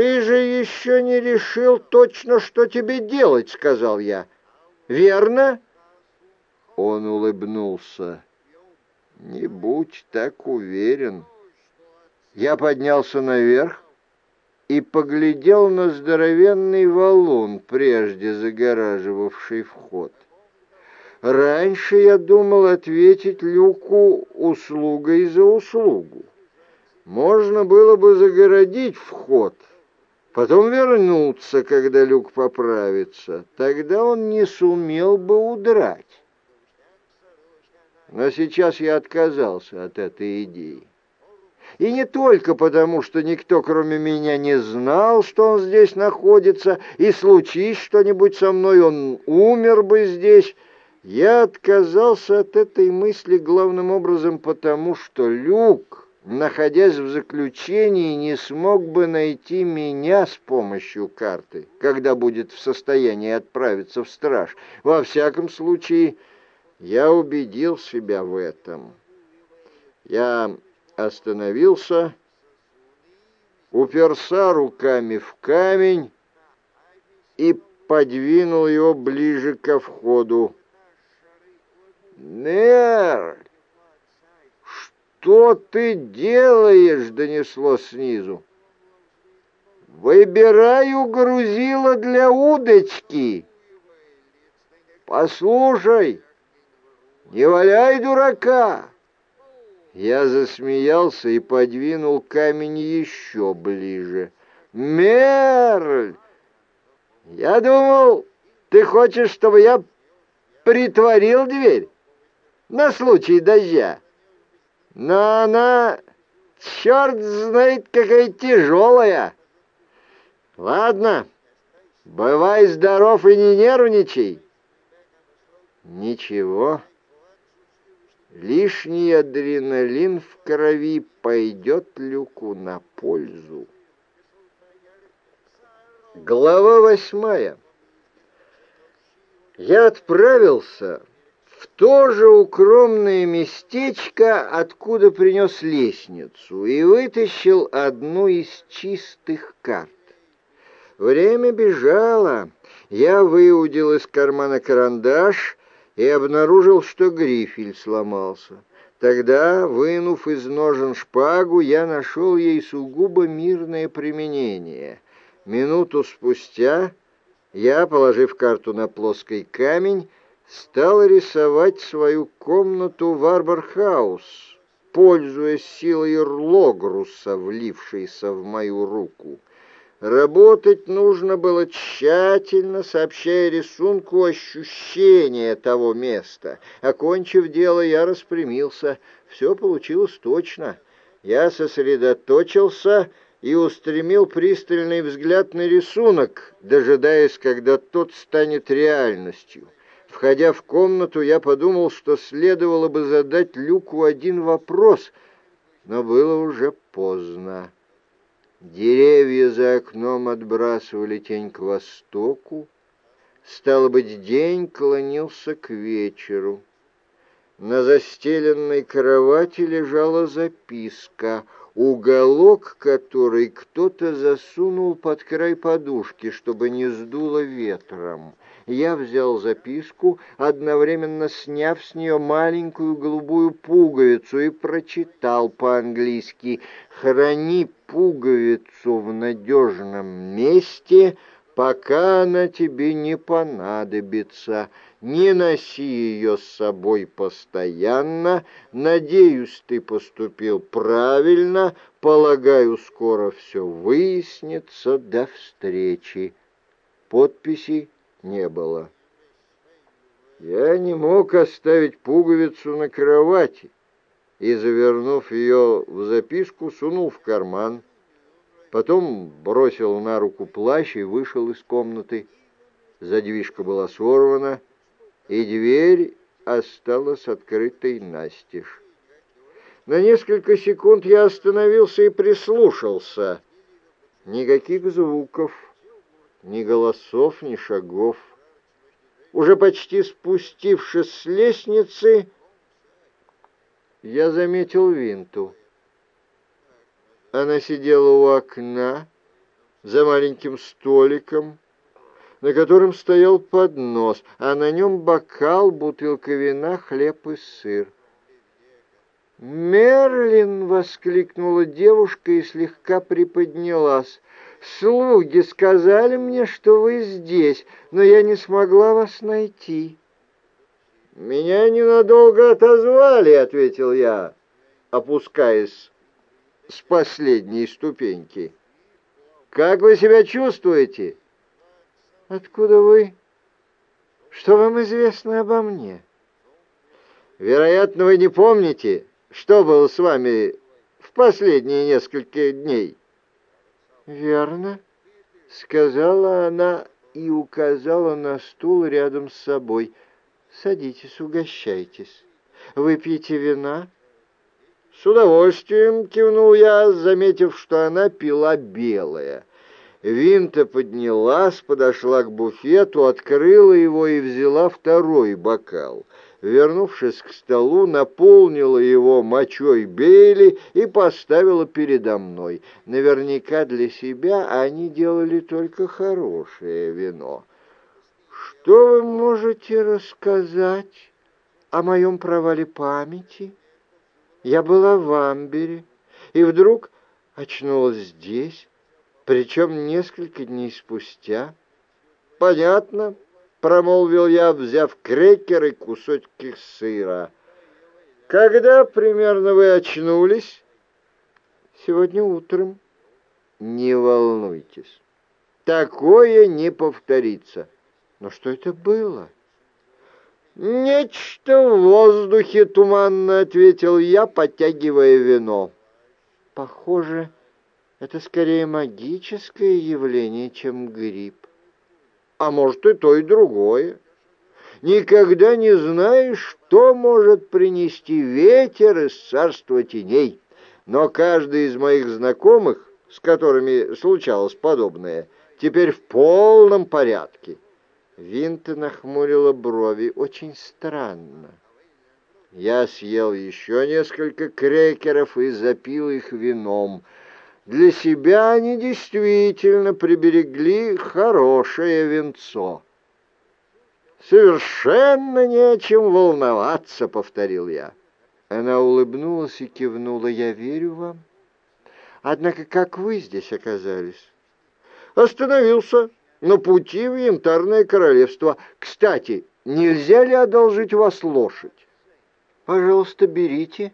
«Ты же еще не решил точно, что тебе делать», — сказал я. «Верно?» Он улыбнулся. «Не будь так уверен». Я поднялся наверх и поглядел на здоровенный валун, прежде загораживавший вход. Раньше я думал ответить Люку услугой за услугу. Можно было бы загородить вход, потом вернуться, когда Люк поправится. Тогда он не сумел бы удрать. Но сейчас я отказался от этой идеи. И не только потому, что никто, кроме меня, не знал, что он здесь находится, и случись что-нибудь со мной, он умер бы здесь. Я отказался от этой мысли главным образом потому, что Люк, находясь в заключении, не смог бы найти меня с помощью карты, когда будет в состоянии отправиться в страж. Во всяком случае, я убедил себя в этом. Я остановился, уперся руками в камень и подвинул его ближе ко входу. «Нер, что ты делаешь?» — донесло снизу. «Выбираю грузило для удочки. Послушай, не валяй дурака!» Я засмеялся и подвинул камень еще ближе. «Мерль! Я думал, ты хочешь, чтобы я притворил дверь на случай дождя. Но она, черт знает, какая тяжелая. Ладно, бывай здоров и не нервничай». «Ничего». Лишний адреналин в крови пойдет Люку на пользу. Глава восьмая. Я отправился в то же укромное местечко, откуда принес лестницу, и вытащил одну из чистых карт. Время бежало. Я выудил из кармана карандаш и обнаружил, что грифель сломался. Тогда, вынув из ножен шпагу, я нашел ей сугубо мирное применение. Минуту спустя я, положив карту на плоский камень, стал рисовать свою комнату в Арборхаус, пользуясь силой Рлогруса, влившейся в мою руку. Работать нужно было тщательно, сообщая рисунку ощущение того места. Окончив дело, я распрямился. Все получилось точно. Я сосредоточился и устремил пристальный взгляд на рисунок, дожидаясь, когда тот станет реальностью. Входя в комнату, я подумал, что следовало бы задать Люку один вопрос, но было уже поздно. Деревья за окном отбрасывали тень к востоку. Стало быть, день клонился к вечеру. На застеленной кровати лежала записка, уголок которой кто-то засунул под край подушки, чтобы не сдуло ветром. Я взял записку, одновременно сняв с нее маленькую голубую пуговицу и прочитал по-английски «Храни пуговицу в надежном месте, пока она тебе не понадобится. Не носи ее с собой постоянно. Надеюсь, ты поступил правильно. Полагаю, скоро все выяснится. До встречи». Подписи не было. Я не мог оставить пуговицу на кровати и, завернув ее в записку, сунул в карман. Потом бросил на руку плащ и вышел из комнаты. Задвижка была сорвана, и дверь осталась открытой настежь. На несколько секунд я остановился и прислушался. Никаких звуков, ни голосов, ни шагов. Уже почти спустившись с лестницы, я заметил Винту. Она сидела у окна за маленьким столиком, на котором стоял поднос, а на нем бокал, бутылка вина, хлеб и сыр. «Мерлин!» — воскликнула девушка и слегка приподнялась. «Слуги сказали мне, что вы здесь, но я не смогла вас найти». «Меня ненадолго отозвали», — ответил я, опускаясь с последней ступеньки. «Как вы себя чувствуете?» «Откуда вы? Что вам известно обо мне?» «Вероятно, вы не помните, что было с вами в последние несколько дней?» «Верно», — сказала она и указала на стул рядом с собой. «Садитесь, угощайтесь. Выпьете вина?» «С удовольствием», — кивнул я, заметив, что она пила белое. Винта поднялась, подошла к буфету, открыла его и взяла второй бокал. Вернувшись к столу, наполнила его мочой Бейли и поставила передо мной. Наверняка для себя они делали только хорошее вино. «Что вы можете рассказать о моем провале памяти?» Я была в Амбере и вдруг очнулась здесь, причем несколько дней спустя. «Понятно», — промолвил я, взяв крекер и кусочки сыра. «Когда примерно вы очнулись?» «Сегодня утром». «Не волнуйтесь, такое не повторится». «Но что это было?» «Нечто в воздухе туманно», — ответил я, подтягивая вино. «Похоже, это скорее магическое явление, чем грипп. А может, и то, и другое. Никогда не знаешь, что может принести ветер из царства теней. Но каждый из моих знакомых, с которыми случалось подобное, теперь в полном порядке». Винта нахмурила брови. Очень странно. Я съел еще несколько крекеров и запил их вином. Для себя они действительно приберегли хорошее венцо. «Совершенно не о чем волноваться», — повторил я. Она улыбнулась и кивнула. «Я верю вам. Однако как вы здесь оказались?» «Остановился на пути в Янтарное Королевство. Кстати, нельзя ли одолжить вас лошадь? Пожалуйста, берите.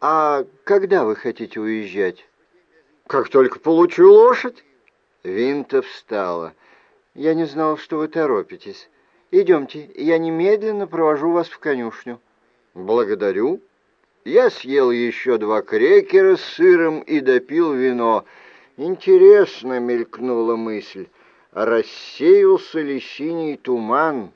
А когда вы хотите уезжать? Как только получу лошадь. Винта встала. Я не знал, что вы торопитесь. Идемте, я немедленно провожу вас в конюшню. Благодарю. Я съел еще два крекера с сыром и допил вино. Интересно мелькнула мысль рассеялся ли синий туман.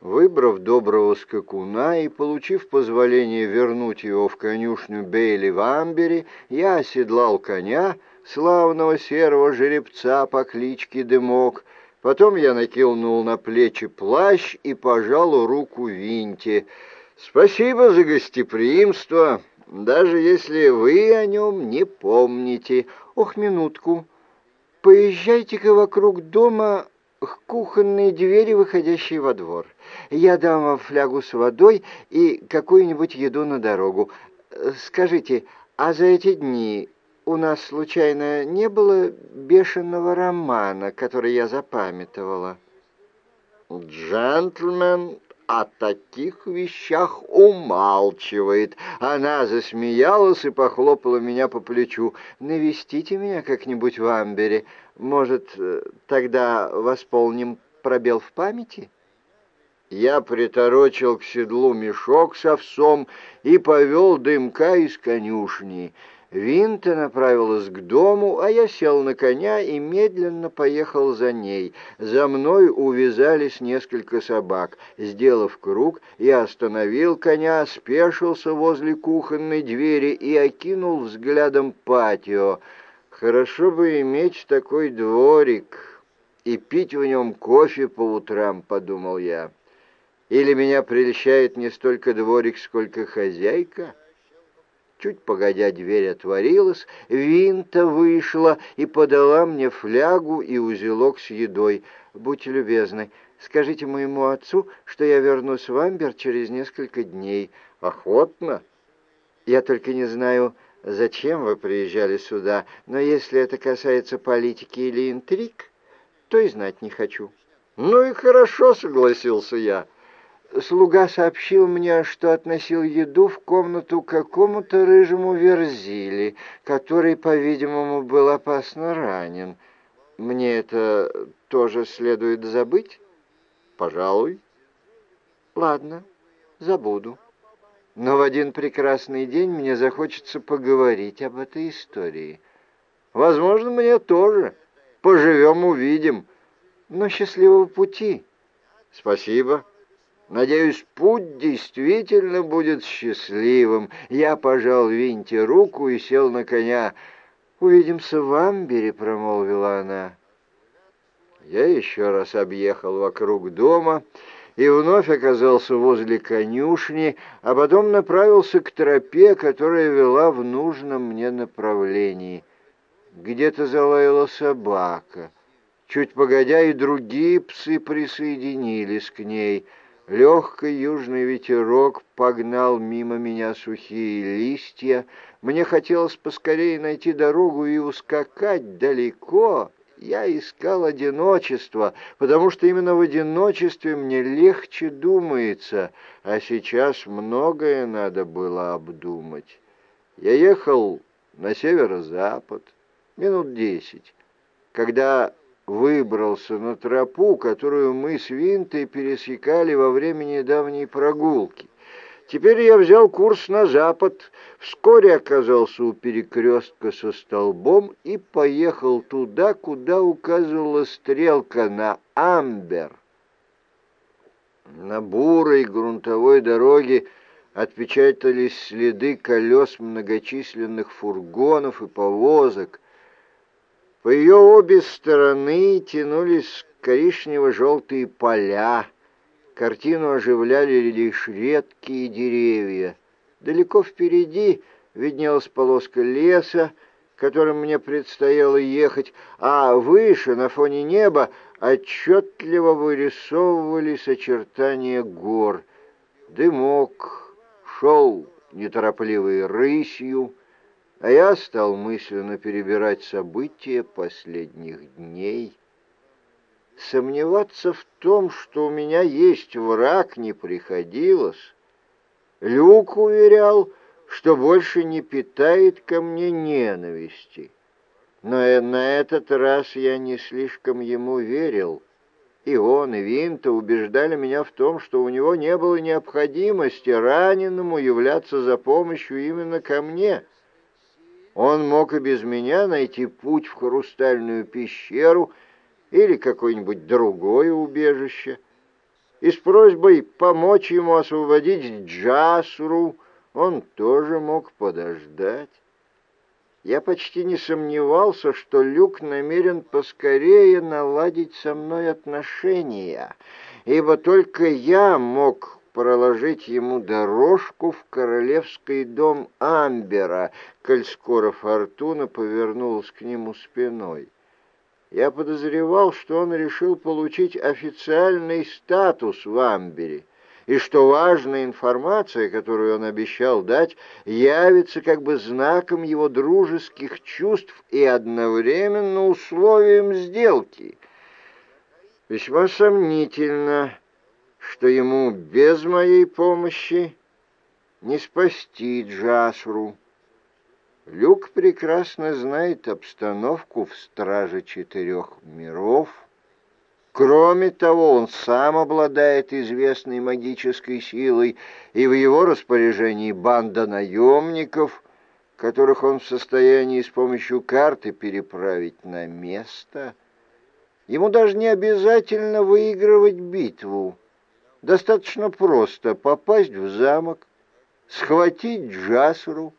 Выбрав доброго скакуна и получив позволение вернуть его в конюшню Бейли в Амбере, я оседлал коня, славного серого жеребца по кличке Дымок. Потом я накинул на плечи плащ и пожал руку Винте. «Спасибо за гостеприимство, даже если вы о нем не помните. Ох, минутку!» Поезжайте-ка вокруг дома к кухонной двери, выходящей во двор. Я дам вам флягу с водой и какую-нибудь еду на дорогу. Скажите, а за эти дни у нас, случайно, не было бешеного романа, который я запамятовала?» «Джентльмен о таких вещах умалчивает. Она засмеялась и похлопала меня по плечу. «Навестите меня как-нибудь в Амбере. Может, э, тогда восполним пробел в памяти?» Я приторочил к седлу мешок с овсом и повел дымка из конюшни. Винта направилась к дому, а я сел на коня и медленно поехал за ней. За мной увязались несколько собак. Сделав круг, я остановил коня, спешился возле кухонной двери и окинул взглядом патио. Хорошо бы иметь такой дворик и пить в нем кофе по утрам, подумал я. Или меня прельщает не столько дворик, сколько хозяйка? Чуть погодя, дверь отворилась, Винта вышла и подала мне флягу и узелок с едой. «Будьте любезны, скажите моему отцу, что я вернусь в Амбер через несколько дней». «Охотно?» «Я только не знаю, зачем вы приезжали сюда, но если это касается политики или интриг, то и знать не хочу». «Ну и хорошо», — согласился я. Слуга сообщил мне, что относил еду в комнату какому-то рыжему верзили, который, по-видимому, был опасно ранен. Мне это тоже следует забыть? Пожалуй. Ладно, забуду. Но в один прекрасный день мне захочется поговорить об этой истории. Возможно, мне тоже. Поживем, увидим. Но счастливого пути. Спасибо. Надеюсь, путь действительно будет счастливым. Я пожал Винте руку и сел на коня. «Увидимся в Амбере», — промолвила она. Я еще раз объехал вокруг дома и вновь оказался возле конюшни, а потом направился к тропе, которая вела в нужном мне направлении. Где-то залаяла собака. Чуть погодя, и другие псы присоединились к ней — Легкий южный ветерок погнал мимо меня сухие листья. Мне хотелось поскорее найти дорогу и ускакать далеко. Я искал одиночество, потому что именно в одиночестве мне легче думается, а сейчас многое надо было обдумать. Я ехал на северо-запад минут десять, когда выбрался на тропу, которую мы с Винтой пересекали во время недавней прогулки. Теперь я взял курс на запад, вскоре оказался у перекрестка со столбом и поехал туда, куда указывала стрелка на Амбер. На бурой грунтовой дороге отпечатались следы колес многочисленных фургонов и повозок, по ее обе стороны тянулись коричнево-желтые поля. Картину оживляли лишь редкие деревья. Далеко впереди виднелась полоска леса, которым мне предстояло ехать, а выше, на фоне неба, отчетливо вырисовывались очертания гор. Дымок шел неторопливой рысью, а я стал мысленно перебирать события последних дней. Сомневаться в том, что у меня есть враг, не приходилось. Люк уверял, что больше не питает ко мне ненависти. Но на этот раз я не слишком ему верил. И он, и Винта убеждали меня в том, что у него не было необходимости раненому являться за помощью именно ко мне — он мог и без меня найти путь в хрустальную пещеру или какое-нибудь другое убежище. И с просьбой помочь ему освободить Джасру он тоже мог подождать. Я почти не сомневался, что Люк намерен поскорее наладить со мной отношения, ибо только я мог проложить ему дорожку в королевский дом Амбера, коль скоро Фортуна повернулась к нему спиной. Я подозревал, что он решил получить официальный статус в Амбере, и что важная информация, которую он обещал дать, явится как бы знаком его дружеских чувств и одновременно условием сделки. Весьма сомнительно, что ему без моей помощи не спасти Джасру. Люк прекрасно знает обстановку в Страже Четырех Миров. Кроме того, он сам обладает известной магической силой, и в его распоряжении банда наемников, которых он в состоянии с помощью карты переправить на место. Ему даже не обязательно выигрывать битву. Достаточно просто попасть в замок, схватить Джасру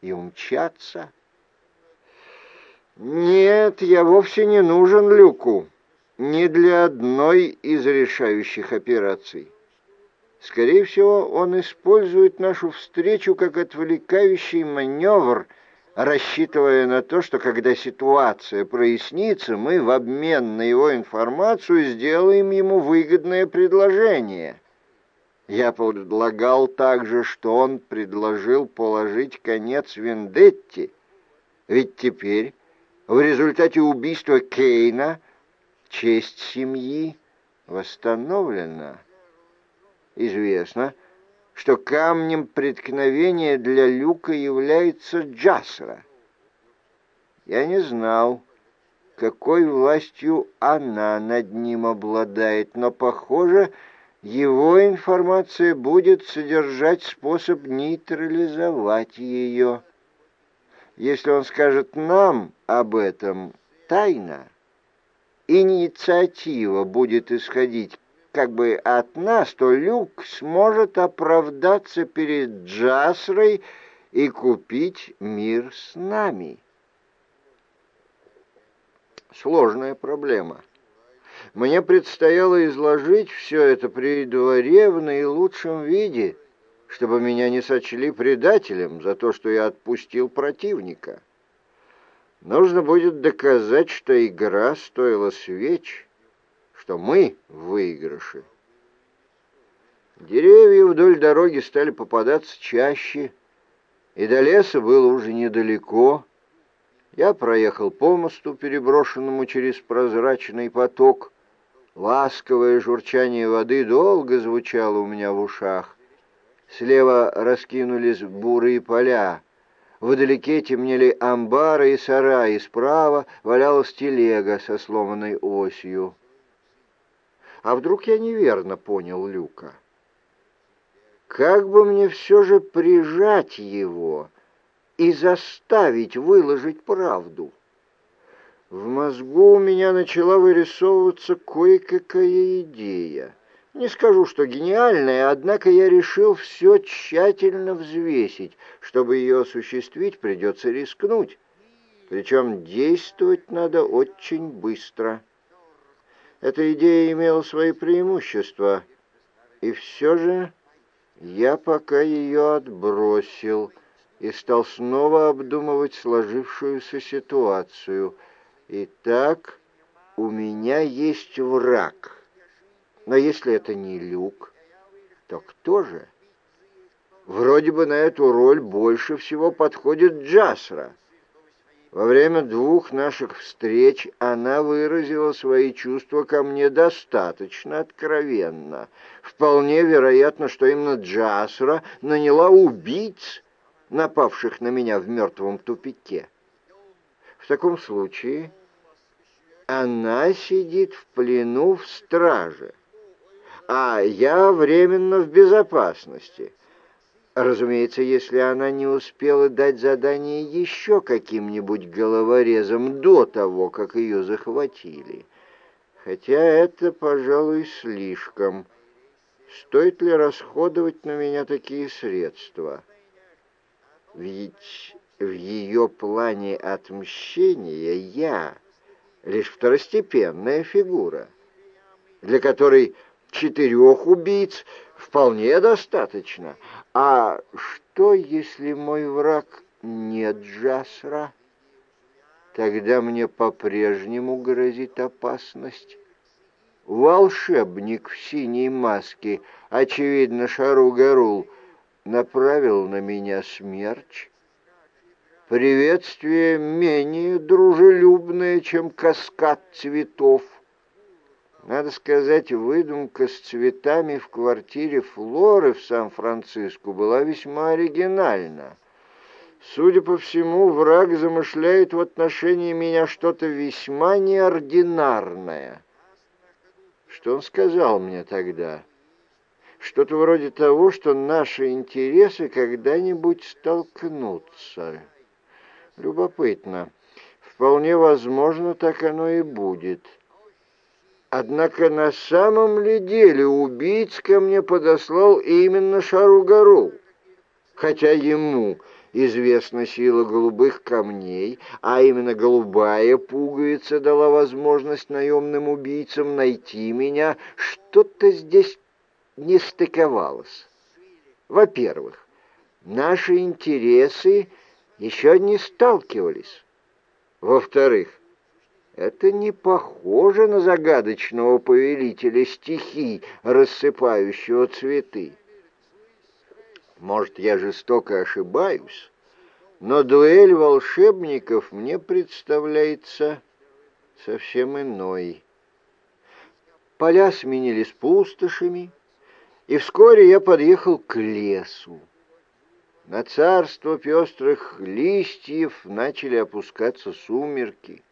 и умчаться. Нет, я вовсе не нужен Люку, не для одной из решающих операций. Скорее всего, он использует нашу встречу как отвлекающий маневр, рассчитывая на то, что когда ситуация прояснится, мы в обмен на его информацию сделаем ему выгодное предложение. Я предлагал также, что он предложил положить конец Вендетти, ведь теперь, в результате убийства Кейна, честь семьи восстановлена. Известно, что камнем преткновения для Люка является Джасра. Я не знал, какой властью она над ним обладает, но, похоже, его информация будет содержать способ нейтрализовать ее. Если он скажет нам об этом тайно, инициатива будет исходить как бы от нас, то Люк сможет оправдаться перед Джасрой и купить мир с нами. Сложная проблема. Мне предстояло изложить все это при дворе в наилучшем виде, чтобы меня не сочли предателем за то, что я отпустил противника. Нужно будет доказать, что игра стоила свеч, что мы в. Деревья вдоль дороги стали попадаться чаще, и до леса было уже недалеко. Я проехал по мосту, переброшенному через прозрачный поток. Ласковое журчание воды долго звучало у меня в ушах. Слева раскинулись бурые поля. Вдалеке темнели амбары и сараи, справа валялась телега со сломанной осью. А вдруг я неверно понял Люка? Как бы мне все же прижать его и заставить выложить правду? В мозгу у меня начала вырисовываться кое-какая идея. Не скажу, что гениальная, однако я решил все тщательно взвесить. Чтобы ее осуществить, придется рискнуть. Причем действовать надо очень быстро. Эта идея имела свои преимущества, и все же я пока ее отбросил и стал снова обдумывать сложившуюся ситуацию — Итак, у меня есть враг. Но если это не Люк, то кто же? Вроде бы на эту роль больше всего подходит Джасра. Во время двух наших встреч она выразила свои чувства ко мне достаточно откровенно. Вполне вероятно, что именно Джасра наняла убийц, напавших на меня в мертвом тупике. В таком случае она сидит в плену в страже, а я временно в безопасности. Разумеется, если она не успела дать задание еще каким-нибудь головорезом до того, как ее захватили. Хотя это, пожалуй, слишком. Стоит ли расходовать на меня такие средства? Ведь в ее плане отмщения я лишь второстепенная фигура, для которой четырех убийц вполне достаточно. А что, если мой враг не Джасра? Тогда мне по-прежнему грозит опасность. Волшебник в синей маске, очевидно, Шару-Гарул, направил на меня смерч, Приветствие менее дружелюбное, чем каскад цветов. Надо сказать, выдумка с цветами в квартире Флоры в Сан-Франциско была весьма оригинальна. Судя по всему, враг замышляет в отношении меня что-то весьма неординарное. Что он сказал мне тогда? Что-то вроде того, что наши интересы когда-нибудь столкнутся. Любопытно. Вполне возможно, так оно и будет. Однако на самом ли деле убийц ко мне подослал именно Шаругару? Хотя ему известна сила голубых камней, а именно голубая пуговица дала возможность наемным убийцам найти меня, что-то здесь не стыковалось. Во-первых, наши интересы еще не сталкивались. Во-вторых, это не похоже на загадочного повелителя стихий, рассыпающего цветы. Может, я жестоко ошибаюсь, но дуэль волшебников мне представляется совсем иной. Поля сменились пустошами, и вскоре я подъехал к лесу. На царство пестрых листьев начали опускаться сумерки.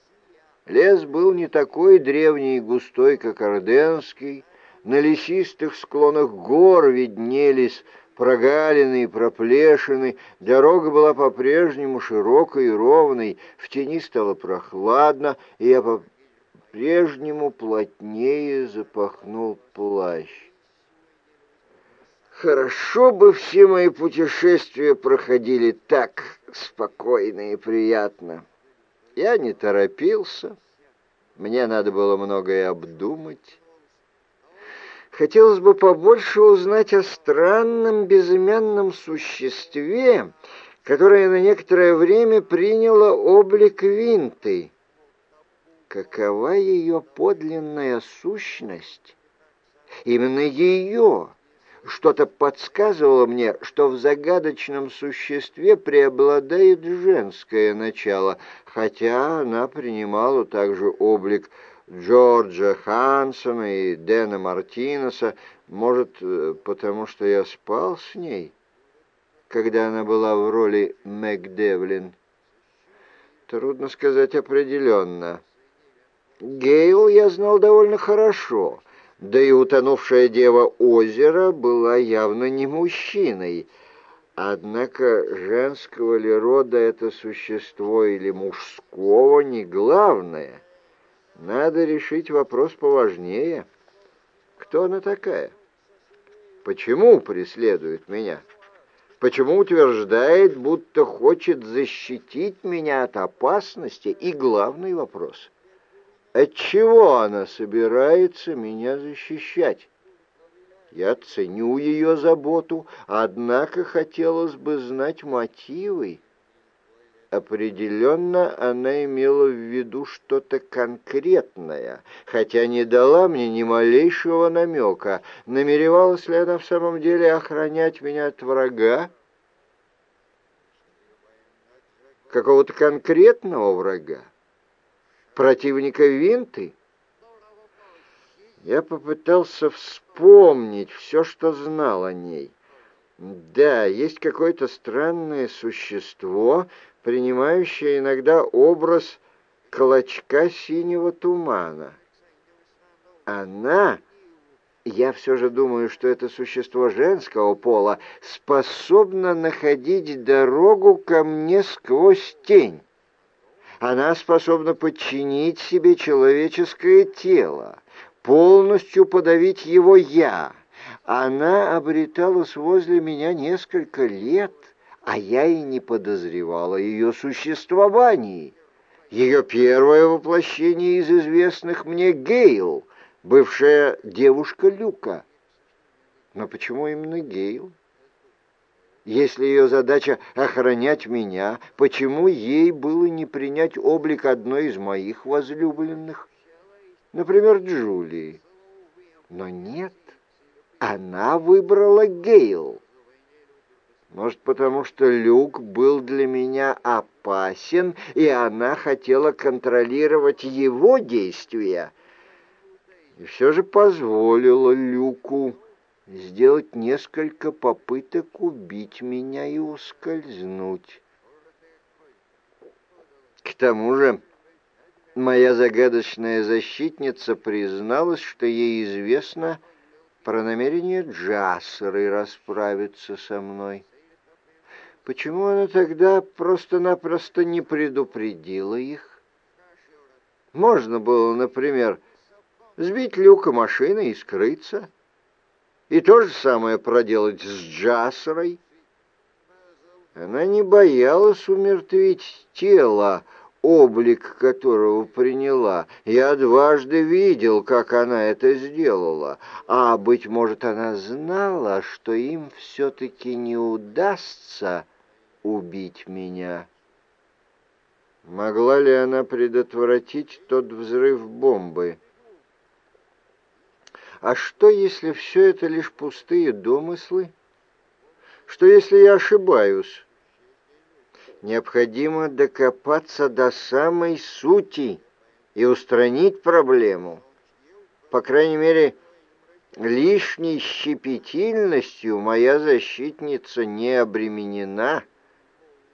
Лес был не такой древний и густой, как Орденский. На лесистых склонах гор виднелись прогалины и проплешины. Дорога была по-прежнему широкой и ровной. В тени стало прохладно, и я по-прежнему плотнее запахнул плащ. Хорошо бы все мои путешествия проходили так спокойно и приятно. Я не торопился, мне надо было многое обдумать. Хотелось бы побольше узнать о странном безымянном существе, которое на некоторое время приняло облик Винты. Какова ее подлинная сущность? Именно ее что-то подсказывало мне, что в загадочном существе преобладает женское начало, хотя она принимала также облик Джорджа Хансона и Дэна Мартинеса, может, э, потому что я спал с ней, когда она была в роли Мэг Девлин. Трудно сказать определенно. Гейл я знал довольно хорошо — да и утонувшая дева озера была явно не мужчиной. Однако женского ли рода это существо или мужского не главное. Надо решить вопрос поважнее. Кто она такая? Почему преследует меня? Почему утверждает, будто хочет защитить меня от опасности? И главный вопрос — Отчего она собирается меня защищать? Я ценю ее заботу, однако хотелось бы знать мотивы. Определенно она имела в виду что-то конкретное, хотя не дала мне ни малейшего намека. Намеревалась ли она в самом деле охранять меня от врага? Какого-то конкретного врага? Противника Винты? Я попытался вспомнить все, что знал о ней. Да, есть какое-то странное существо, принимающее иногда образ клочка синего тумана. Она, я все же думаю, что это существо женского пола, способна находить дорогу ко мне сквозь тень. Она способна подчинить себе человеческое тело, полностью подавить его «я». Она обреталась возле меня несколько лет, а я и не подозревала ее существовании. Ее первое воплощение из известных мне Гейл, бывшая девушка Люка. Но почему именно Гейл? Если ее задача охранять меня, почему ей было не принять облик одной из моих возлюбленных? Например, Джулии. Но нет, она выбрала Гейл. Может, потому что Люк был для меня опасен, и она хотела контролировать его действия. И все же позволила Люку сделать несколько попыток убить меня и ускользнуть. К тому же моя загадочная защитница призналась, что ей известно про намерение Джассеры расправиться со мной. Почему она тогда просто-напросто не предупредила их? Можно было, например, сбить люка машины и скрыться. И то же самое проделать с Джасрой. Она не боялась умертвить тело, облик которого приняла. Я дважды видел, как она это сделала. А, быть может, она знала, что им все-таки не удастся убить меня. Могла ли она предотвратить тот взрыв бомбы? А что, если все это лишь пустые домыслы? Что, если я ошибаюсь? Необходимо докопаться до самой сути и устранить проблему. По крайней мере, лишней щепетильностью моя защитница не обременена.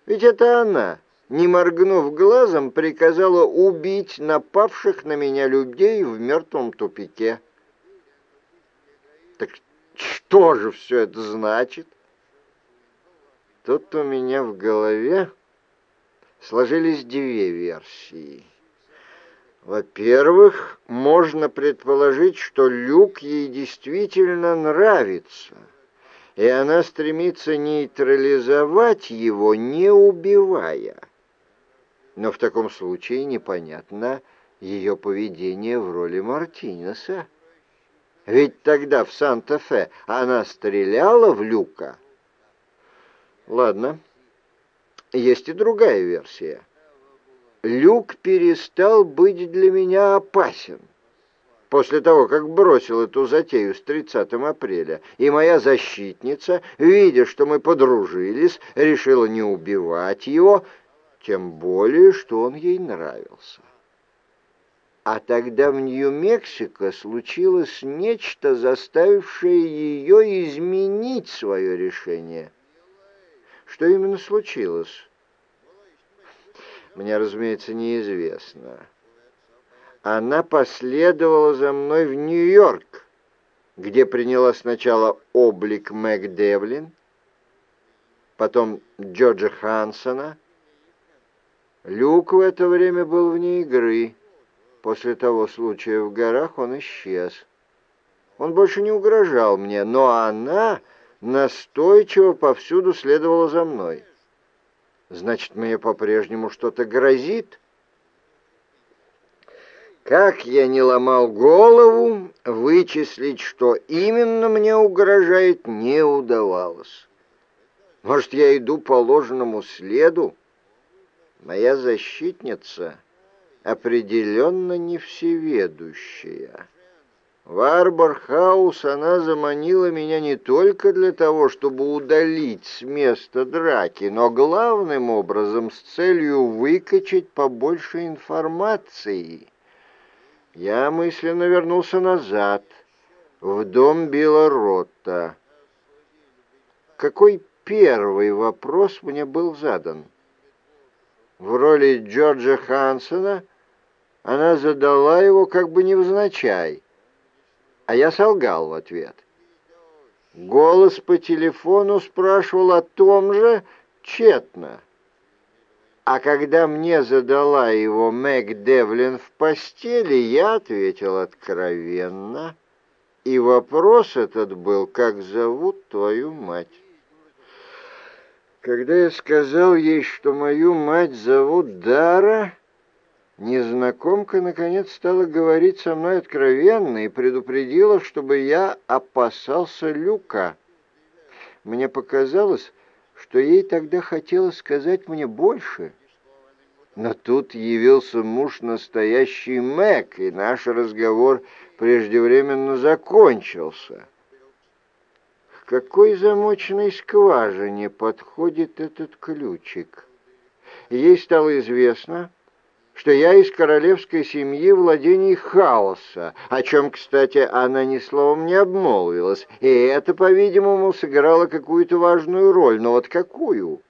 Ведь это она, не моргнув глазом, приказала убить напавших на меня людей в мертвом тупике. Так что же все это значит? Тут у меня в голове сложились две версии. Во-первых, можно предположить, что Люк ей действительно нравится, и она стремится нейтрализовать его, не убивая. Но в таком случае непонятно ее поведение в роли Мартинеса. Ведь тогда в Санта-Фе она стреляла в Люка. Ладно, есть и другая версия. Люк перестал быть для меня опасен после того, как бросил эту затею с 30 апреля, и моя защитница, видя, что мы подружились, решила не убивать его, тем более, что он ей нравился. А тогда в Нью-Мексико случилось нечто, заставившее ее изменить свое решение. Что именно случилось? Мне, разумеется, неизвестно. Она последовала за мной в Нью-Йорк, где приняла сначала облик Мэг Девлин, потом Джорджа Хансона. Люк в это время был вне игры. После того случая в горах он исчез. Он больше не угрожал мне, но она настойчиво повсюду следовала за мной. Значит, мне по-прежнему что-то грозит? Как я не ломал голову, вычислить, что именно мне угрожает, не удавалось. Может, я иду по ложному следу? Моя защитница — определенно не всеведущая. В Арборхаус она заманила меня не только для того, чтобы удалить с места драки, но главным образом с целью выкачать побольше информации. Я мысленно вернулся назад, в дом Билла Ротта. Какой первый вопрос мне был задан? В роли Джорджа Хансона она задала его как бы невзначай, а я солгал в ответ. Голос по телефону спрашивал о том же тщетно. А когда мне задала его Мэг Девлин в постели, я ответил откровенно, и вопрос этот был «Как зовут твою мать?» Когда я сказал ей, что мою мать зовут Дара, Незнакомка, наконец, стала говорить со мной откровенно и предупредила, чтобы я опасался люка. Мне показалось, что ей тогда хотелось сказать мне больше. Но тут явился муж настоящий Мэг, и наш разговор преждевременно закончился. К какой замочной скважине подходит этот ключик? Ей стало известно что я из королевской семьи владений хаоса, о чем, кстати, она ни словом не обмолвилась, и это, по-видимому, сыграло какую-то важную роль, но вот какую?